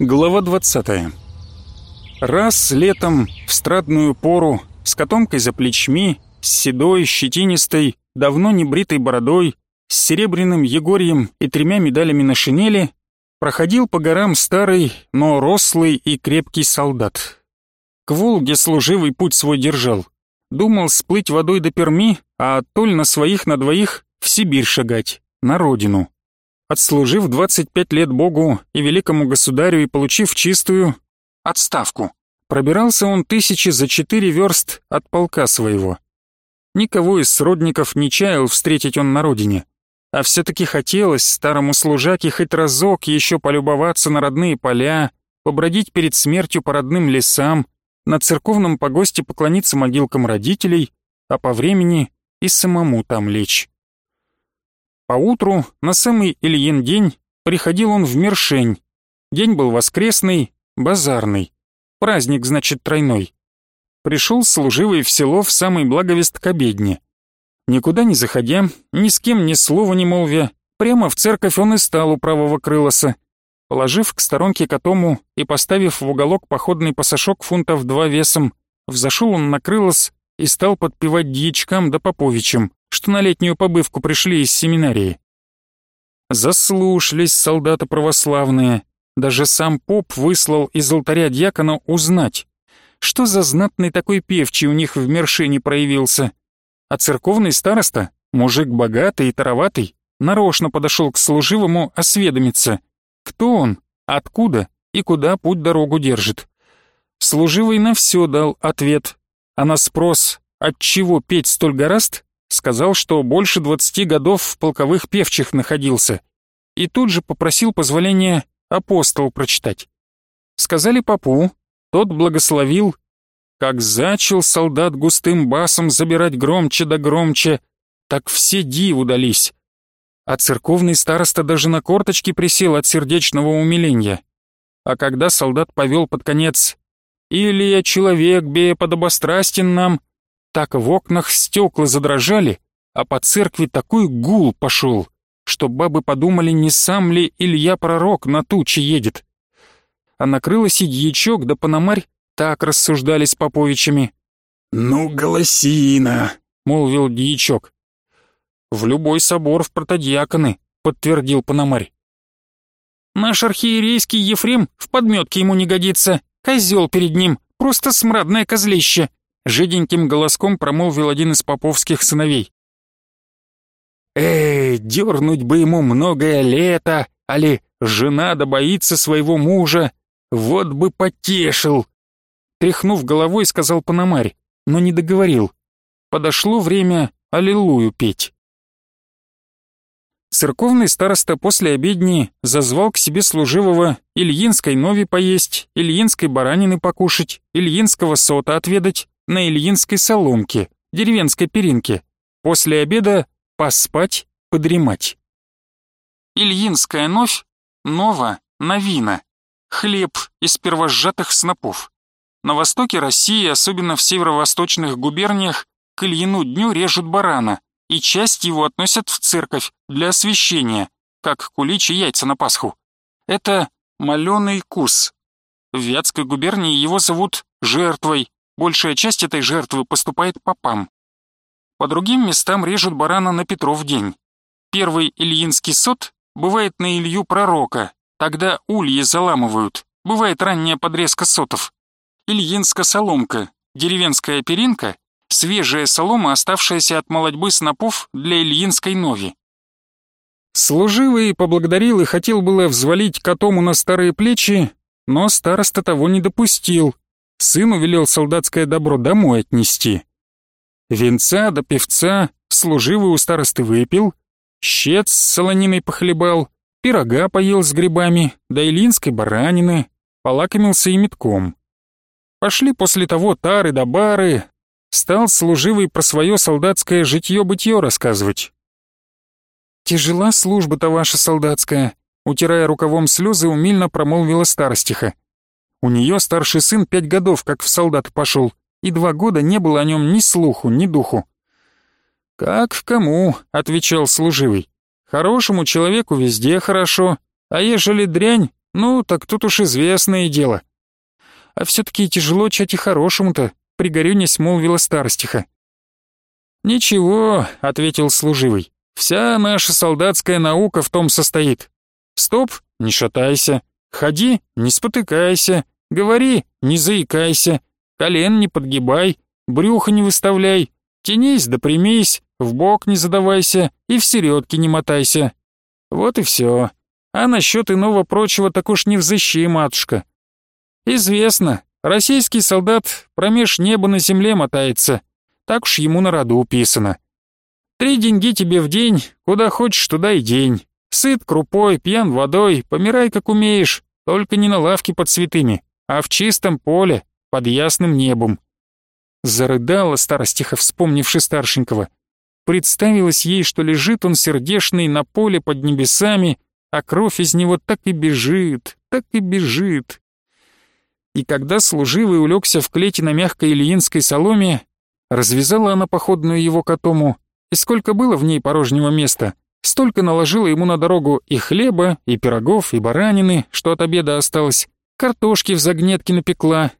Глава 20. Раз летом, в страдную пору, с котомкой за плечми, с седой, щетинистой, давно не бритой бородой, с серебряным егорьем и тремя медалями на шинели, проходил по горам старый, но рослый и крепкий солдат. К Волге служивый путь свой держал. Думал сплыть водой до Перми, а оттоль на своих на двоих в Сибирь шагать, на родину. Отслужив 25 лет Богу и великому государю и получив чистую отставку, пробирался он тысячи за четыре верст от полка своего. Никого из сродников не чаял встретить он на родине, а все-таки хотелось старому служаке хоть разок еще полюбоваться на родные поля, побродить перед смертью по родным лесам, на церковном погосте поклониться могилкам родителей, а по времени и самому там лечь. Поутру, на самый Ильин день, приходил он в Мершень. День был воскресный, базарный. Праздник, значит, тройной. Пришел служивый в село в самый благовест к обедне. Никуда не заходя, ни с кем ни слова не молвя, прямо в церковь он и стал у правого крылоса. Положив к сторонке котому и поставив в уголок походный пасашок фунтов два весом, взошел он на крылос и стал подпевать дьячкам да поповичам что на летнюю побывку пришли из семинарии. Заслушались солдаты православные, даже сам поп выслал из алтаря дьякона узнать, что за знатный такой певчий у них в Мершине проявился. А церковный староста, мужик богатый и тароватый, нарочно подошел к служивому осведомиться, кто он, откуда и куда путь дорогу держит. Служивый на все дал ответ, а на спрос, от чего петь столь гораст, Сказал, что больше двадцати годов в полковых певчих находился. И тут же попросил позволения апостол прочитать. Сказали попу, тот благословил. Как зачел солдат густым басом забирать громче да громче, так все диву дались. А церковный староста даже на корточки присел от сердечного умиления. А когда солдат повел под конец «Илья, человек, бея подобострастен нам», так в окнах стекла задрожали, а по церкви такой гул пошел, что бабы подумали, не сам ли Илья Пророк на тучи едет. А накрылась и дьячок да пономарь так рассуждали с поповичами. «Ну, голосина!» — молвил дьячок. «В любой собор в протодиаконы», — подтвердил пономарь. «Наш архиерейский Ефрем в подметке ему не годится. Козел перед ним, просто смрадное козлище», Жиденьким голоском промолвил один из поповских сыновей. «Эй, дернуть бы ему многое лето, али жена да боится своего мужа, вот бы потешил!» Тряхнув головой, сказал Пономарь, но не договорил. Подошло время «Аллилуйю» петь. Церковный староста после обедни зазвал к себе служивого Ильинской нови поесть, Ильинской баранины покушать, Ильинского сота отведать, на Ильинской соломке, деревенской перинке. После обеда поспать, подремать. Ильинская новь, нова, новина. Хлеб из первосжатых снопов. На востоке России, особенно в северо-восточных губерниях, к Ильину дню режут барана, и часть его относят в церковь для освящения, как куличи яйца на Пасху. Это маленый кус. В Вятской губернии его зовут жертвой, Большая часть этой жертвы поступает попам. По другим местам режут барана на Петров день. Первый Ильинский сот бывает на Илью Пророка, тогда ульи заламывают, бывает ранняя подрезка сотов. Ильинская соломка, деревенская перинка, свежая солома, оставшаяся от молодьбы снопов для Ильинской нови. Служивый поблагодарил и хотел было взвалить котому на старые плечи, но староста того не допустил, Сыну велел солдатское добро домой отнести. Венца до певца служивый у старосты выпил, щец с солониной похлебал, пирога поел с грибами, да илинской баранины, полакомился и метком. Пошли после того тары да бары, стал служивый про свое солдатское житье-бытье рассказывать. «Тяжела служба-то ваша солдатская», утирая рукавом слезы, умильно промолвила старостиха. У нее старший сын пять годов как в солдат пошел, и два года не было о нем ни слуху, ни духу. «Как кому?» — отвечал служивый. «Хорошему человеку везде хорошо, а ежели дрянь, Ну, так тут уж известное дело. А все-таки тяжело чать и хорошему-то, пригорюнясь, молвила старостиха. «Ничего», — ответил служивый, — «вся наша солдатская наука в том состоит. Стоп, не шатайся, ходи, не спотыкайся, говори, не заикайся, колен не подгибай, брюхо не выставляй, тянись да примись, в бок не задавайся и в середке не мотайся. Вот и все. А насчет иного прочего так уж не взыщи, матушка. Известно, российский солдат промеж неба на земле мотается, так уж ему на роду уписано. Три деньги тебе в день, куда хочешь, туда и день. Сыт крупой, пьян водой, помирай как умеешь, только не на лавке под цветами, а в чистом поле, под ясным небом. Зарыдала старостиха, вспомнивши старшенького. Представилось ей, что лежит он сердешный на поле под небесами, а кровь из него так и бежит, так и бежит. И когда служивый улегся в клете на мягкой ильинской соломе, развязала она походную его котому, и сколько было в ней порожнего места, столько наложила ему на дорогу и хлеба, и пирогов, и баранины, что от обеда осталось, картошки в загнетке напекла.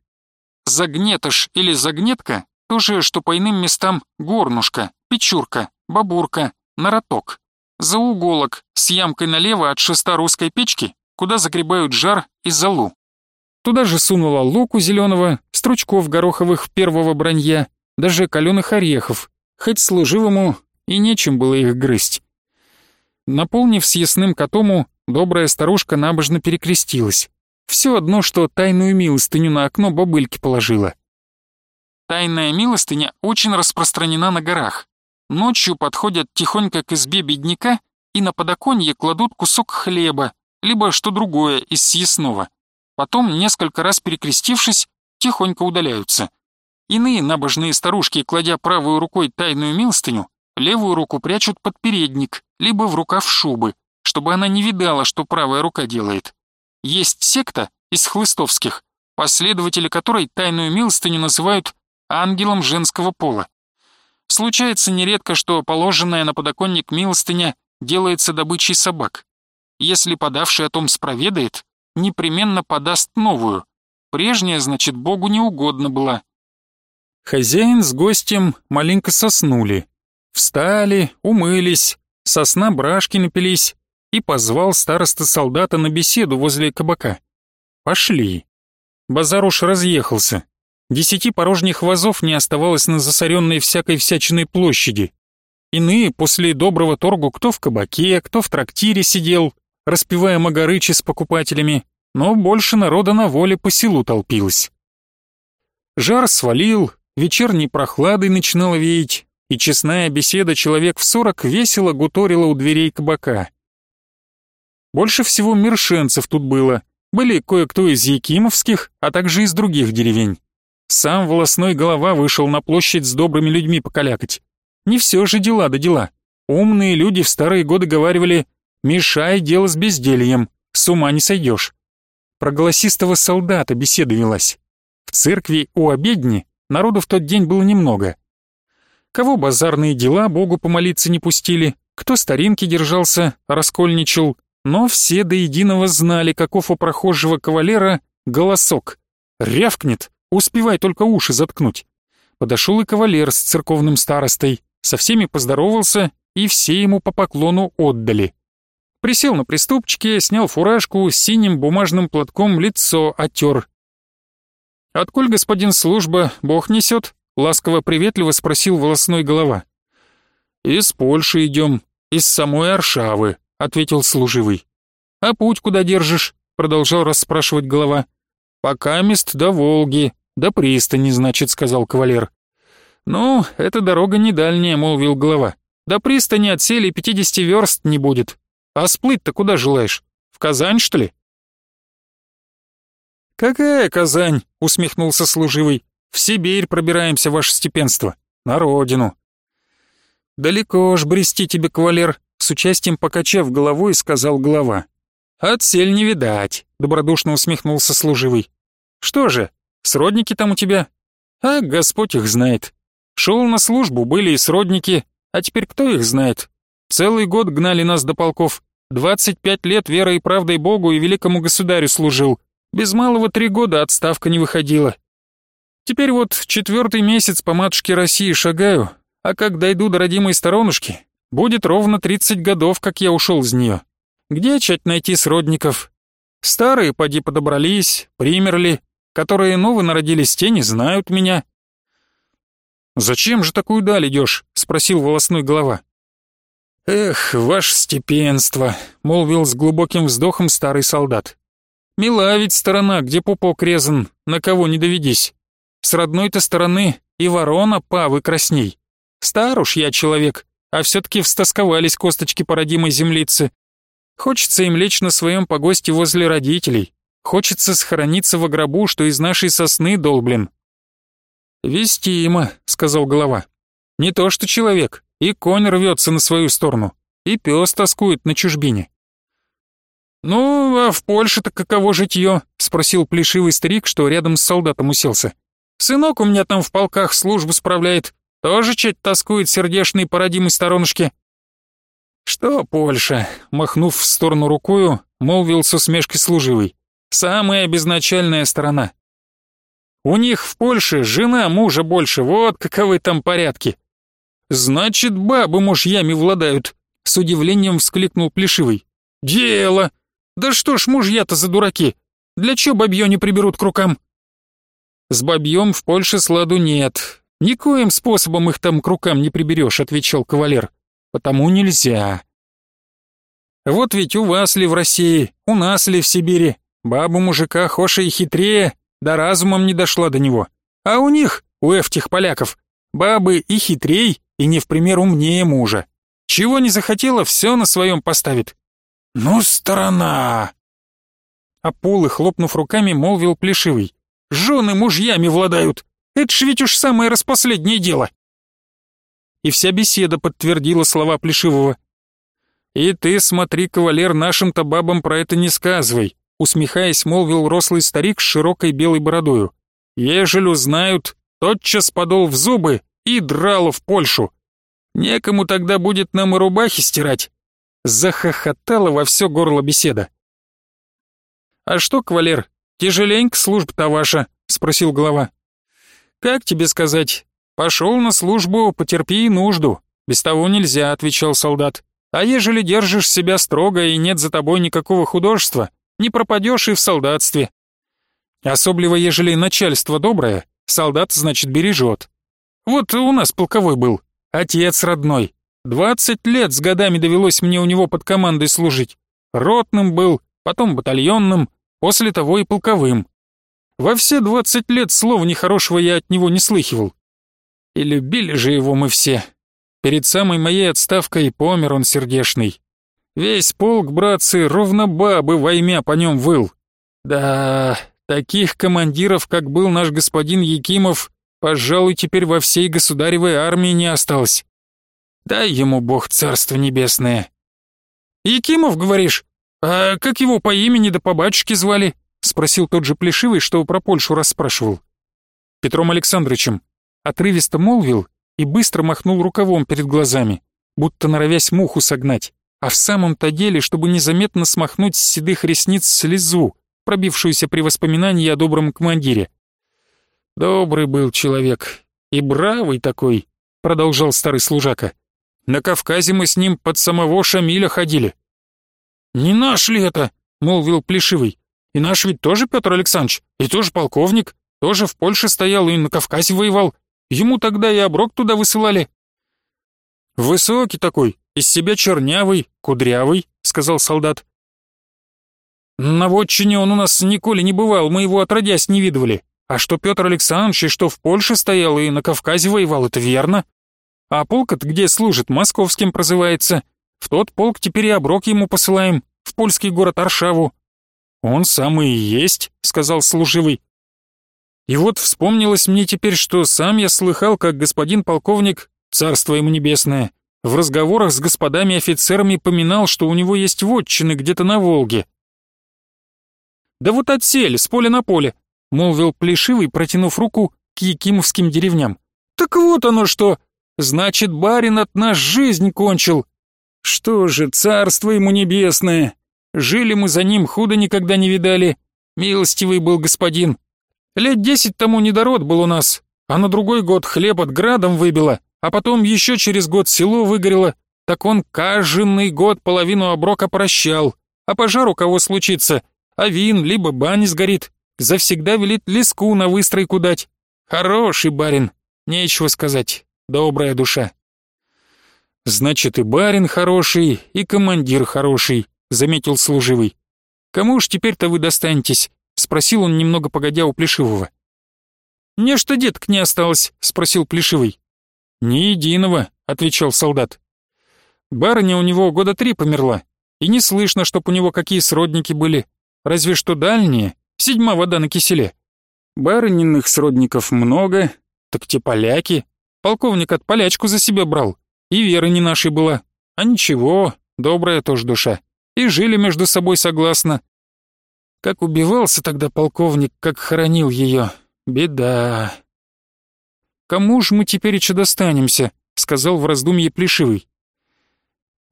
Загнетыш или загнетка — то же, что по иным местам горнушка, печурка, бабурка, нароток. Зауголок с ямкой налево от шеста русской печки, куда загребают жар и золу. Туда же сунула луку зеленого, стручков гороховых первого бранья, даже каленых орехов, хоть служивому и нечем было их грызть. Наполнив съестным котому, добрая старушка набожно перекрестилась. Все одно, что тайную милостыню на окно бобыльки положила. Тайная милостыня очень распространена на горах. Ночью подходят тихонько к избе бедняка и на подоконье кладут кусок хлеба, либо что другое из съестного. Потом, несколько раз перекрестившись, тихонько удаляются. Иные набожные старушки, кладя правой рукой тайную милостыню, левую руку прячут под передник, либо в рукав шубы, чтобы она не видала, что правая рука делает. Есть секта из хлыстовских, последователи которой тайную милостыню называют ангелом женского пола. Случается нередко, что положенная на подоконник милостыня делается добычей собак. Если подавший о том спроведает, непременно подаст новую. Прежняя, значит, Богу не угодно была. Хозяин с гостем маленько соснули. Встали, умылись, сосна брашки напились и позвал староста солдата на беседу возле кабака. Пошли. Базар уж разъехался. Десяти порожних вазов не оставалось на засоренной всякой всячиной площади. Иные после доброго торгу кто в кабаке, кто в трактире сидел, распивая магарычи с покупателями, но больше народа на воле по селу толпилось. Жар свалил, вечерней прохладой начинало веять, и честная беседа человек в сорок весело гуторила у дверей кабака. Больше всего миршенцев тут было, были кое-кто из якимовских, а также из других деревень. Сам волосной голова вышел на площадь с добрыми людьми покалякать. Не все же дела да дела. Умные люди в старые годы говаривали «Мешай дело с бездельем, с ума не сойдешь». Про голосистого солдата беседа. В церкви у обедни народу в тот день было немного. Кого базарные дела Богу помолиться не пустили, кто старинки держался, раскольничал, но все до единого знали, каков у прохожего кавалера голосок. Рявкнет, Успевай только уши заткнуть. Подошел и кавалер с церковным старостой, со всеми поздоровался, и все ему по поклону отдали. Присел на приступчике, снял фуражку, синим бумажным платком лицо отер. «Отколь, господин служба, бог несет?» — ласково-приветливо спросил волосной голова. «Из Польши идем, из самой Аршавы», — ответил служивый. «А путь куда держишь?» — продолжал расспрашивать голова. «Пока мест до Волги, до пристани, значит», — сказал кавалер. «Ну, эта дорога не дальняя», — молвил глава. «До пристани от сели пятидесяти верст не будет. А сплыть-то куда желаешь? В Казань, что ли?» «Какая Казань?» — усмехнулся служивый. «В Сибирь пробираемся, ваше степенство. На родину». «Далеко ж брести тебе, кавалер», — с участием покачав головой, сказал глава. «Отсель не видать», — добродушно усмехнулся служивый. «Что же, сродники там у тебя?» «А Господь их знает. Шел на службу, были и сродники, а теперь кто их знает? Целый год гнали нас до полков, Двадцать пять лет верой и правдой Богу и великому государю служил. Без малого три года отставка не выходила. Теперь вот четвертый месяц по матушке России шагаю, а как дойду до родимой сторонушки, будет ровно тридцать годов, как я ушел из нее. Где чать найти сродников? Старые поди подобрались, примерли, которые новые народились, те не знают меня. «Зачем же такую даль идешь?» — спросил волосной голова. «Эх, ваше степенство», — молвил с глубоким вздохом старый солдат. «Мила ведь сторона, где пупок резан, на кого не доведись. С родной-то стороны и ворона павы красней. Стар уж я человек, а все-таки встосковались косточки по родимой землице. Хочется им лечь на своем погосте возле родителей. Хочется схорониться во гробу, что из нашей сосны долблен. «Вестимо», — сказал голова. «Не то что человек, и конь рвется на свою сторону, и пес тоскует на чужбине». «Ну, а в Польше-то каково житье?» — спросил плешивый старик, что рядом с солдатом уселся. «Сынок у меня там в полках службу справляет, тоже чуть тоскует сердешной по родимой сторонушке». «Что Польша?» — махнув в сторону рукою, молвил с усмешкой служивый. «Самая безначальная сторона. У них в Польше жена мужа больше, вот каковы там порядки». «Значит, бабы мужьями владают», — с удивлением вскликнул Плешивый. «Дело! Да что ж мужья-то за дураки? Для чё бабьё не приберут к рукам?» «С бабьём в Польше сладу нет. Никоим способом их там к рукам не приберёшь», — отвечал кавалер потому нельзя. Вот ведь у вас ли в России, у нас ли в Сибири, баба мужика хоша и хитрее, да разумом не дошла до него. А у них, у этих поляков, бабы и хитрей, и не в пример умнее мужа. Чего не захотела, все на своем поставит. Ну, сторона! А Пулы, хлопнув руками, молвил Плешивый. Жены мужьями владают. Это ж ведь уж самое распоследнее дело и вся беседа подтвердила слова Плешивого. «И ты, смотри, кавалер, нашим-то бабам про это не сказывай», усмехаясь, молвил рослый старик с широкой белой бородою. «Ежели узнают, тотчас подол в зубы и драло в Польшу. Некому тогда будет нам и рубахи стирать». Захохотала во все горло беседа. «А что, кавалер, тяжеленько служба-то ваша?» — спросил глава. «Как тебе сказать, «Пошел на службу, потерпи нужду. Без того нельзя», — отвечал солдат. «А ежели держишь себя строго и нет за тобой никакого художества, не пропадешь и в солдатстве. Особливо, ежели начальство доброе, солдат, значит, бережет. Вот у нас полковой был, отец родной. Двадцать лет с годами довелось мне у него под командой служить. Ротным был, потом батальонным, после того и полковым. Во все двадцать лет слова нехорошего я от него не слыхивал. И любили же его мы все. Перед самой моей отставкой помер он сердешный. Весь полк, братцы, ровно бабы воймя по нем выл. Да, таких командиров, как был наш господин Якимов, пожалуй, теперь во всей государевой армии не осталось. Дай ему Бог царство небесное. Якимов, говоришь? А как его по имени да по батюшке звали? Спросил тот же Плешивый, что про Польшу расспрашивал. Петром Александровичем отрывисто молвил и быстро махнул рукавом перед глазами, будто норовясь муху согнать, а в самом-то деле, чтобы незаметно смахнуть с седых ресниц слезу, пробившуюся при воспоминании о добром командире. «Добрый был человек и бравый такой», — продолжал старый служака. «На Кавказе мы с ним под самого Шамиля ходили». «Не наш ли это?» — молвил Плешивый. «И наш ведь тоже Петр Александрович, и тоже полковник, тоже в Польше стоял и на Кавказе воевал. Ему тогда и оброк туда высылали». «Высокий такой, из себя чернявый, кудрявый», — сказал солдат. «На вотчине он у нас николи не бывал, мы его отродясь не видывали. А что Петр Александрович и что в Польше стоял и на Кавказе воевал, это верно. А полк-то где служит, московским прозывается. В тот полк теперь и оброк ему посылаем, польский город Аршаву». «Он самый и есть», — сказал служивый. И вот вспомнилось мне теперь, что сам я слыхал, как господин полковник, царство ему небесное, в разговорах с господами офицерами поминал, что у него есть вотчины где-то на Волге. «Да вот отсель, с поля на поле», — молвил Плешивый, протянув руку к якимовским деревням. «Так вот оно что! Значит, барин от нас жизнь кончил!» Что же, царство ему небесное! Жили мы за ним, худо никогда не видали. Милостивый был господин. Лет десять тому недород был у нас, а на другой год хлеб от градом выбило, а потом еще через год село выгорело, так он каждый год половину оброка прощал, а пожар у кого случится, а вин либо бань сгорит, завсегда велит леску на выстройку дать. Хороший барин, нечего сказать, добрая душа. Значит, и барин хороший, и командир хороший, заметил служивый. Кому ж теперь-то вы достанетесь? спросил он немного погодя у Плешивого. «Нечто деток не осталось?» — спросил Плешивый. «Ни единого», — отвечал солдат. «Барыня у него года три померла, и не слышно, чтоб у него какие сродники были, разве что дальние, седьма вода на киселе. Барыниных сродников много, так те поляки. Полковник от полячку за себя брал, и веры не нашей была. А ничего, добрая тоже душа. И жили между собой согласно. Как убивался тогда полковник, как хоронил ее. Беда. «Кому ж мы теперь еще достанемся?» — сказал в раздумье Плешивый.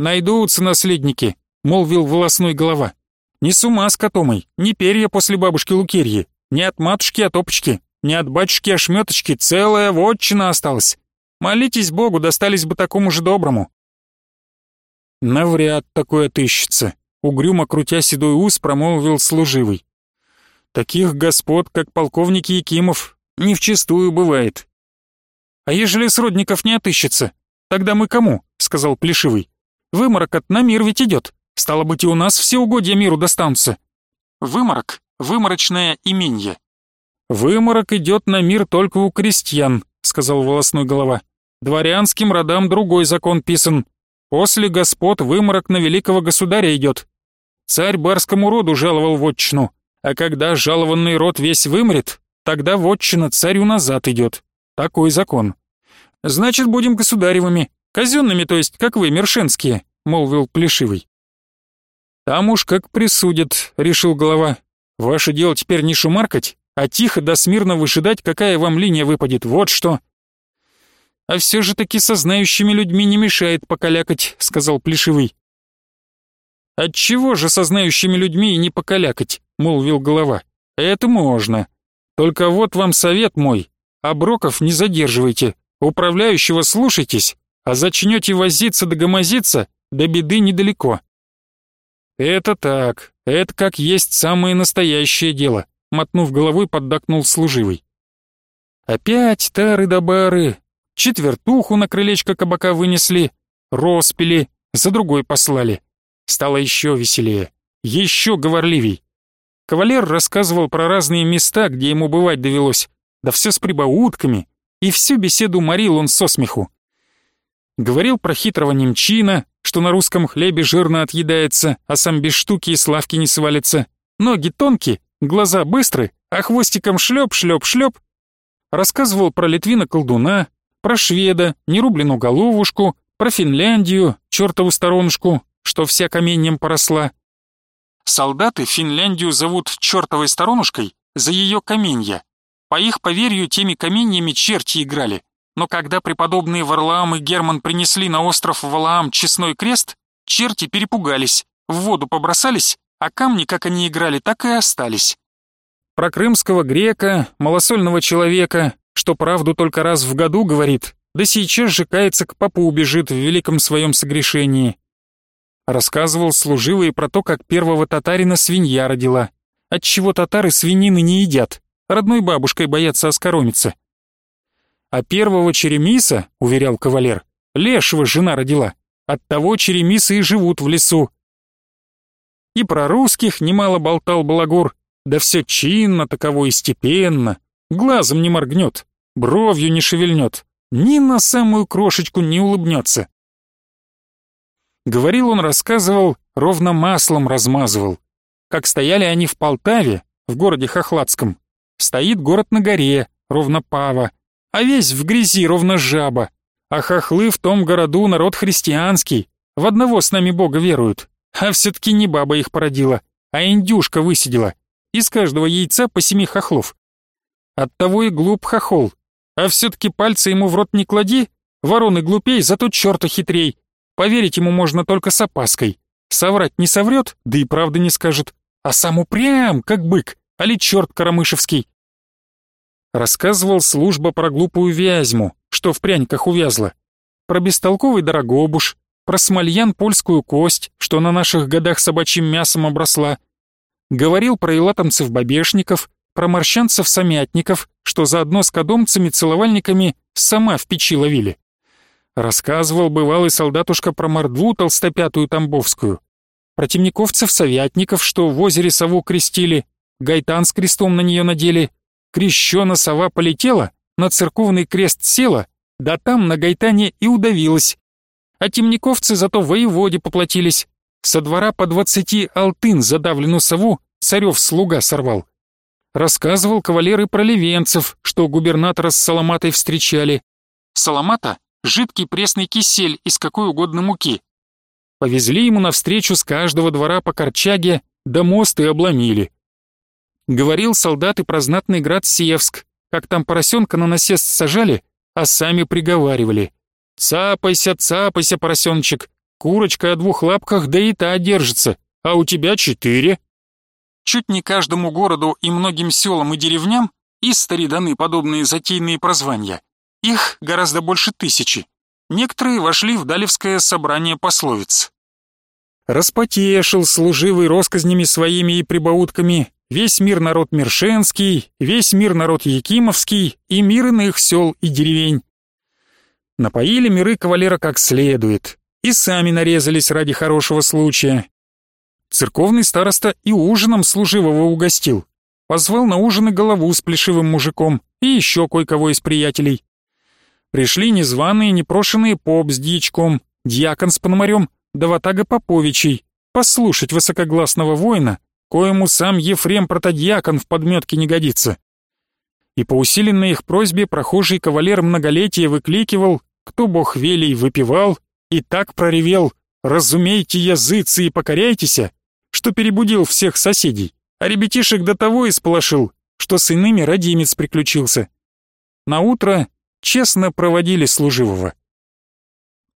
«Найдутся наследники», — молвил волосной голова. «Не с ума с котомой, не перья после бабушки Лукерьи, не от матушки от опочки, не от батюшки ошметочки, целая вотчина осталась. Молитесь Богу, достались бы такому же доброму». «Навряд такое отыщется», — угрюмо крутя седой ус, промолвил служивый. «Таких господ, как полковник Якимов, не вчистую бывает. «А ежели сродников не отыщется, тогда мы кому?» — сказал Плешивый. «Выморок от на мир ведь идет. Стало быть, и у нас все угодья миру достанутся». «Выморок — выморочное именье». «Выморок идет на мир только у крестьян», — сказал волосной голова. «Дворянским родам другой закон писан. После господ выморок на великого государя идет. Царь барскому роду жаловал вотчину, а когда жалованный род весь вымрет, тогда вотчина царю назад идет. Такой закон. Значит, будем государевыми, казенными, то есть, как вы, мершенские, молвил Плешивый. Там уж как присудят, решил глава. Ваше дело теперь не шумаркать, а тихо да смирно выжидать, какая вам линия выпадет, вот что. А все же таки со знающими людьми не мешает покалякать, сказал Плешивый. Отчего же со знающими людьми и не покалякать, молвил голова. Это можно. Только вот вам совет мой, Оброков не задерживайте, управляющего слушайтесь, а зачнете возиться да гомозиться, до беды недалеко. Это так, это как есть самое настоящее дело, мотнув головой, поддакнул служивый. Опять тары да бары, четвертуху на крылечко кабака вынесли, роспили, за другой послали. Стало еще веселее, еще говорливей. Кавалер рассказывал про разные места, где ему бывать довелось, да все с прибаутками, и всю беседу морил он со смеху. Говорил про хитрого немчина, что на русском хлебе жирно отъедается, а сам без штуки и славки не свалится. Ноги тонкие, глаза быстры, а хвостиком шлеп-шлеп-шлеп. Рассказывал про Литвина-колдуна, про шведа, нерубленную головушку, про Финляндию, чертову сторонушку, что вся каменьем поросла. Солдаты Финляндию зовут чертовой сторонушкой за ее каменья, по их поверью, теми каменьями черти играли. Но когда преподобные Варлаам и Герман принесли на остров Валаам честной крест, черти перепугались, в воду побросались, а камни, как они играли, так и остались. Про крымского грека, малосольного человека, что правду только раз в году говорит, да сейчас же кается к папу убежит в великом своем согрешении. Рассказывал служивый про то, как первого татарина свинья родила, отчего татары свинины не едят, родной бабушкой боятся оскоромиться. А первого черемиса, уверял кавалер, лешего жена родила, оттого черемисы и живут в лесу. И про русских немало болтал балагур, да все чинно, таково и степенно, глазом не моргнет, бровью не шевельнет, ни на самую крошечку не улыбнется. Говорил он, рассказывал, ровно маслом размазывал. Как стояли они в Полтаве, в городе Хохладском, Стоит город на горе, ровно пава, а весь в грязи, ровно жаба. А хохлы в том городу народ христианский, в одного с нами Бога веруют. А все-таки не баба их породила, а индюшка высидела. Из каждого яйца по семи хохлов. Оттого и глуп хохол. А все-таки пальцы ему в рот не клади, вороны глупей, зато черта хитрей. Поверить ему можно только с опаской. Соврать не соврет, да и правды не скажет. А сам упрям, как бык, али черт Карамышевский. Рассказывал служба про глупую Вязьму, что в пряниках увязла. Про бестолковый дорогобуш, про смольян польскую кость, что на наших годах собачьим мясом обросла. Говорил про илатомцев-бабешников, про морщанцев-самятников, что заодно с кадомцами-целовальниками сама в печи ловили. Рассказывал бывалый солдатушка про мордву толстопятую тамбовскую, про темниковцев-совятников, что в озере сову крестили, гайтан с крестом на нее надели, крещена сова полетела, на церковный крест села, да там на гайтане и удавилась. А темниковцы зато воеводе поплатились. Со двора по двадцати алтын задавленную сову царев слуга сорвал. Рассказывал кавалеры про ливенцев, что губернатора с Саламатой встречали. Саламата жидкий пресный кисель из какой угодно муки. Повезли ему навстречу с каждого двора по корчаге, да мост и обломили. Говорил солдат и про знатный град Севск, как там поросенка на насест сажали, а сами приговаривали. «Цапайся, цапайся, поросеночек, курочка о двух лапках, да и та держится, а у тебя четыре». Чуть не каждому городу и многим селам и деревням из даны подобные затейные прозвания. Их гораздо больше тысячи. Некоторые вошли в Далевское собрание пословиц. Распотешил служивый росказнями своими и прибаутками весь мир народ Мершенский, весь мир народ Якимовский и мир иных сел и деревень. Напоили миры кавалера как следует, и сами нарезались ради хорошего случая. Церковный староста и ужином служивого угостил. Позвал на ужин и голову с плешивым мужиком и еще кое-кого из приятелей. Пришли незваные, непрошенные поп с дьячком, дьякон с пономарем, да ватага поповичей, послушать высокогласного воина, коему сам Ефрем протодьякон в подметке не годится. И по усиленной их просьбе прохожий кавалер многолетия выкликивал, кто бог велей выпивал, и так проревел «Разумейте, языцы, и покоряйтеся», что перебудил всех соседей, а ребятишек до того исполошил, что с иными родимец приключился. На утро честно проводили служивого.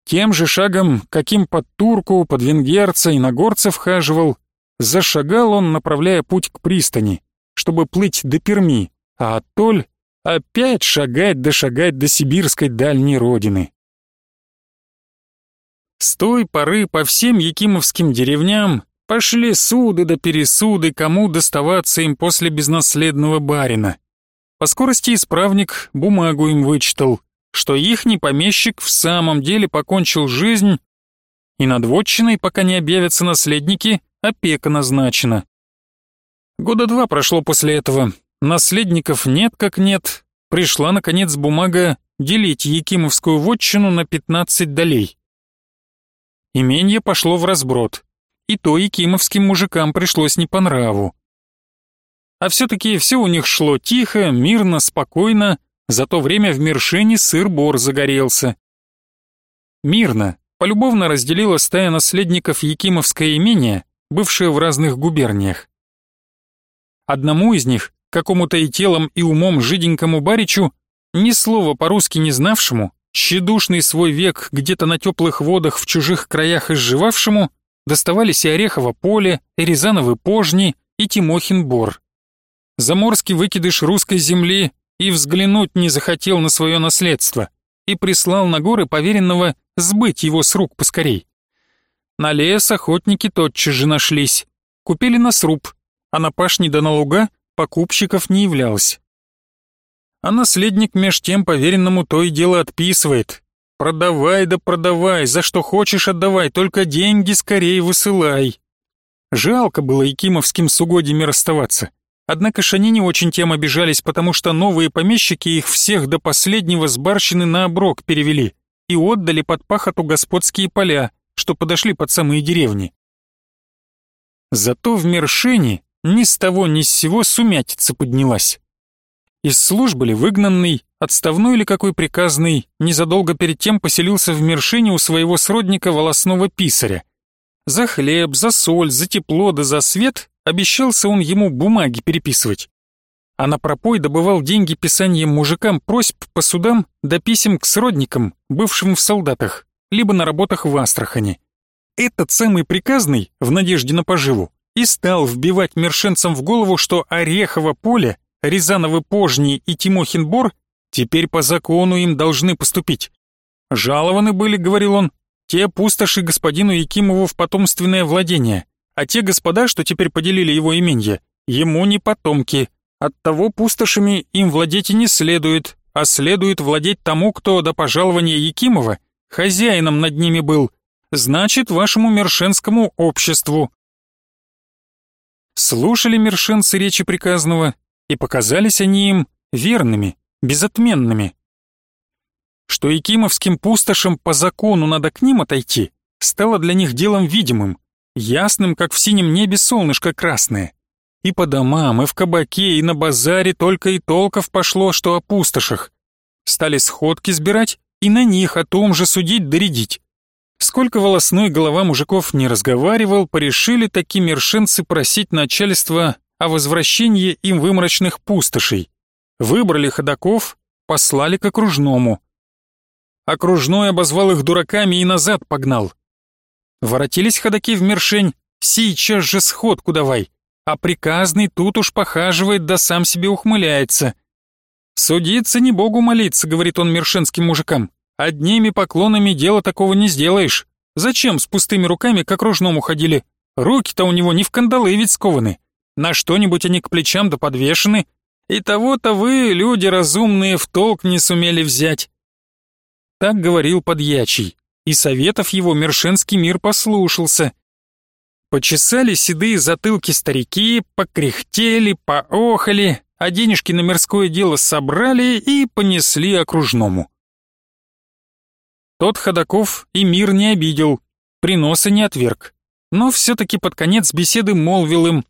Тем же шагом, каким под турку, под венгерца и нагорцев хаживал, зашагал он, направляя путь к пристани, чтобы плыть до Перми, а оттоль опять шагать да шагать до сибирской дальней родины. С той поры по всем якимовским деревням пошли суды да пересуды, кому доставаться им после безнаследного барина. По скорости исправник бумагу им вычитал, что ихний помещик в самом деле покончил жизнь, и над вотчиной, пока не объявятся наследники, опека назначена. Года два прошло после этого, наследников нет как нет, пришла, наконец, бумага делить Якимовскую вотчину на 15 долей. Именье пошло в разброд, и то якимовским мужикам пришлось не по нраву. А все-таки все у них шло тихо, мирно, спокойно, за то время в Мершине сыр-бор загорелся. Мирно, полюбовно разделила стая наследников Якимовское имение, бывшее в разных губерниях. Одному из них, какому-то и телом, и умом жиденькому баричу, ни слова по-русски не знавшему, тщедушный свой век где-то на теплых водах в чужих краях изживавшему, доставались и Орехово поле, и Рязановы пожни, и Тимохин бор заморский выкидыш русской земли и взглянуть не захотел на свое наследство и прислал на горы поверенного сбыть его с рук поскорей. На лес охотники тотчас же нашлись, купили на сруб, а на пашне да на покупщиков не являлось. А наследник меж тем поверенному то и дело отписывает. «Продавай да продавай, за что хочешь отдавай, только деньги скорее высылай». Жалко было якимовским с угодьями расставаться. Однако шани не очень тем обижались, потому что новые помещики их всех до последнего с барщины на оброк перевели и отдали под пахоту господские поля, что подошли под самые деревни. Зато в Мершине ни с того ни с сего сумятица поднялась. Из службы ли выгнанный, отставной или какой приказный, незадолго перед тем поселился в Мершине у своего сродника волосного писаря. За хлеб, за соль, за тепло да за свет Обещался он ему бумаги переписывать. А на пропой добывал деньги писанием мужикам просьб по судам да писем к сродникам, бывшим в солдатах, либо на работах в Астрахани. Этот самый приказный, в надежде на поживу, и стал вбивать мершенцам в голову, что Орехово поле, Рязановы пожни и Тимохин бор теперь по закону им должны поступить. Жалованы были, говорил он, те пустоши господину Якимову в потомственное владение, а те господа, что теперь поделили его именье, ему не потомки. Оттого пустошами им владеть и не следует, а следует владеть тому, кто до пожалования Якимова хозяином над ними был, значит, вашему мершенскому обществу. Слушали мершенцы речи приказного, и показались они им верными, безотменными. Что Якимовским пустошам по закону надо к ним отойти, стало для них делом видимым, ясным, как в синем небе солнышко красное. И по домам, и в кабаке, и на базаре только и толков пошло, что о пустошах. Стали сходки сбирать и на них о том же судить доредить. Сколько волосной голова мужиков не разговаривал, порешили такие мершенцы просить начальства о возвращении им выморочных пустошей. Выбрали ходаков, послали к окружному. Окружной обозвал их дураками и назад погнал. Воротились ходаки в Мершень, сейчас же сходку давай, а приказный тут уж похаживает да сам себе ухмыляется. «Судиться не Богу молиться», — говорит он мершенским мужикам. Одними поклонами дело такого не сделаешь. Зачем с пустыми руками к окружному ходили? Руки-то у него не в кандалы ведь скованы. На что-нибудь они к плечам да подвешены. И того-то вы, люди разумные, в толк не сумели взять. Так говорил подьячий, и советов его Мершенский мир послушался. Почесали седые затылки старики, покряхтели, поохали, а денежки на мирское дело собрали и понесли окружному. Тот Ходаков и мир не обидел, приноса не отверг. Но все-таки под конец беседы молвил им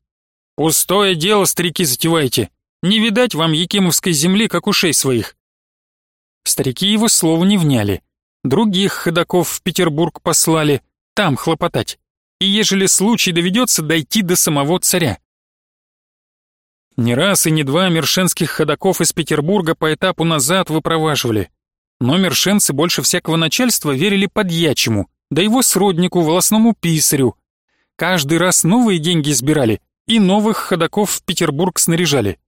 «Пустое дело, старики, затевайте. Не видать вам Якимовской земли, как ушей своих». Старики его слова не вняли. Других ходаков в Петербург послали, там хлопотать. И ежели случай доведется дойти до самого царя. Не раз и не два мершенских ходаков из Петербурга по этапу назад выпроваживали. Но мершенцы больше всякого начальства верили подьячему, да его сроднику, волосному писарю. Каждый раз новые деньги избирали и новых ходаков в Петербург снаряжали.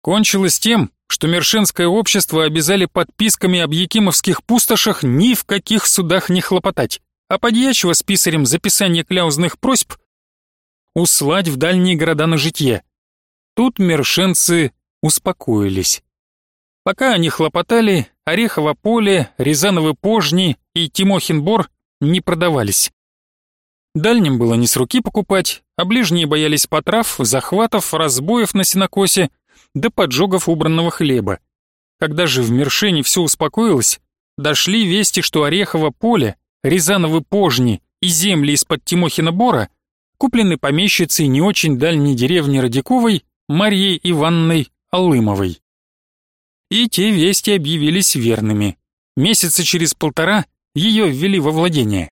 Кончилось тем, что Мершенское общество обязали подписками об якимовских пустошах ни в каких судах не хлопотать, а подьячего с писарем записание кляузных просьб услать в дальние города на житье. Тут мершенцы успокоились. Пока они хлопотали, Орехово поле, Рязановы пожни и Тимохин бор не продавались. Дальним было не с руки покупать, а ближние боялись потрав, захватов, разбоев на сенокосе, да поджогов убранного хлеба. Когда же в Мершене все успокоилось, дошли вести, что Орехово поле, Рязановы пожни и земли из-под Тимохина бора куплены помещицей не очень дальней деревни Родяковой Марьей Ивановной Алымовой и те вести объявились верными. Месяца через полтора ее ввели во владение.